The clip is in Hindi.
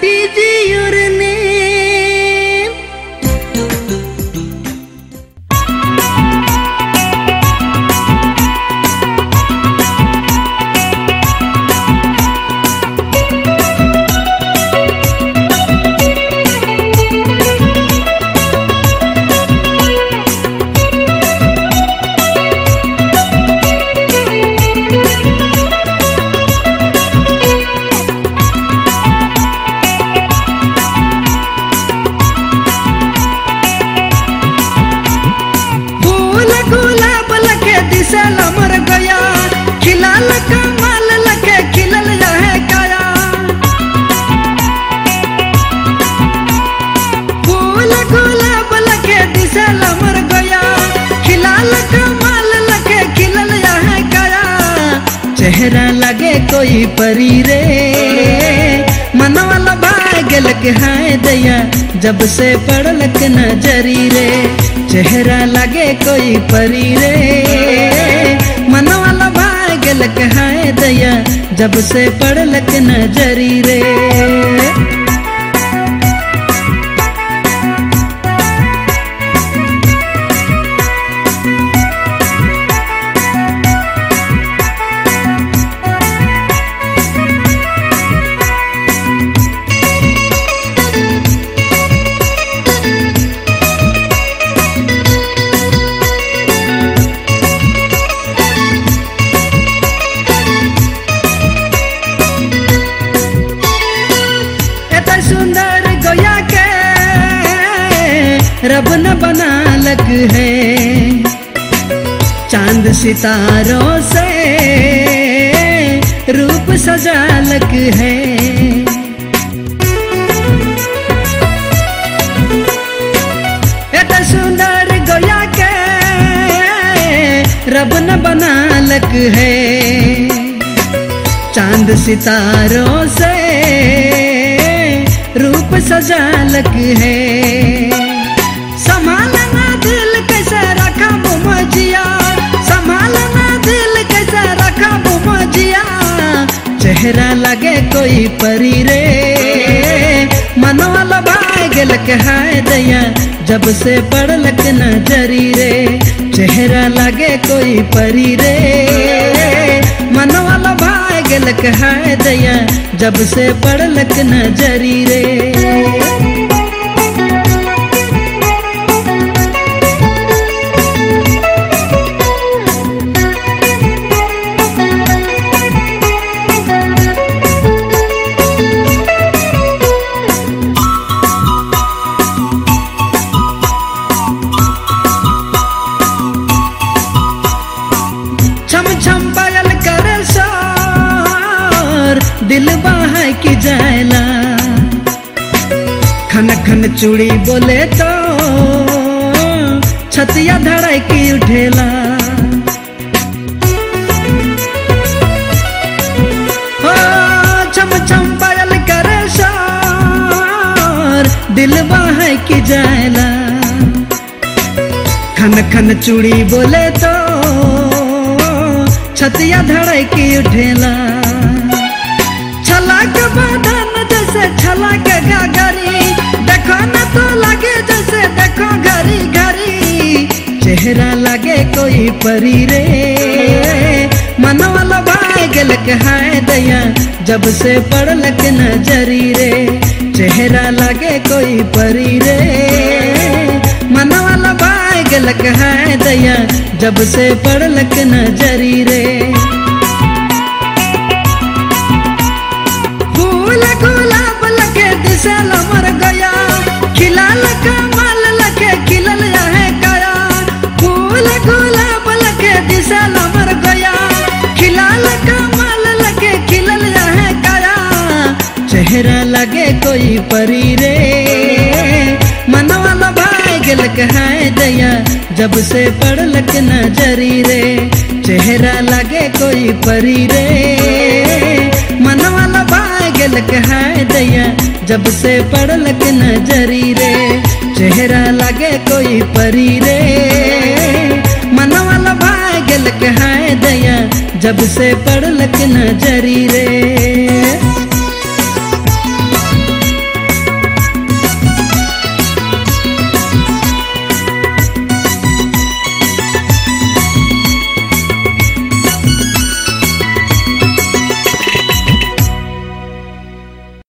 DJ कोई परी रे। मनवल भागल के हाय दया, जब से पड़ल के नजरी रे। चेहरा लगे कोई परी रे। मनवल भागल के हाय दया, जब से पड़ल के नजरी रे। रब न बना लग है। चाँद सितारों से रूप सजा लग है। सुंदर गोया के रब न बना लग है। चाँद सितारों से रूप सजा लग है। चेहरा लगे कोई परी रे। मनवाला भागल के हाय दया, जब से पड़लक नजरी रे। चेहरा लगे कोई परी रे। मनोल भागल के हाय दया, जब से पड़लक नजरी रे। खन खन चूड़ी बोले तो छतिया धड़ाई की उठेला। दिल बाहा की जायला। खन खन चूड़ी बोले तो छतिया धड़ाई की उठेला। छलाक बदन जैसे छलाक गागरी देखो परी रे। भागल के हाय दया, जब से पड़लक नजरी रे। चेहरा लगे कोई परी रे। भागल के हाय दया, जब से पड़लक नजरी रे। परी रे। मनवाला भागल है दया जब से पड़लक नजरी रे। चेहरा लगे कोई परी रे। मनवाला भागल है दया जब से पड़लक नजरी रे। चेहरा लगे कोई परी रे। मनवाला भागल है दया जब से पड़लक नजरी रे।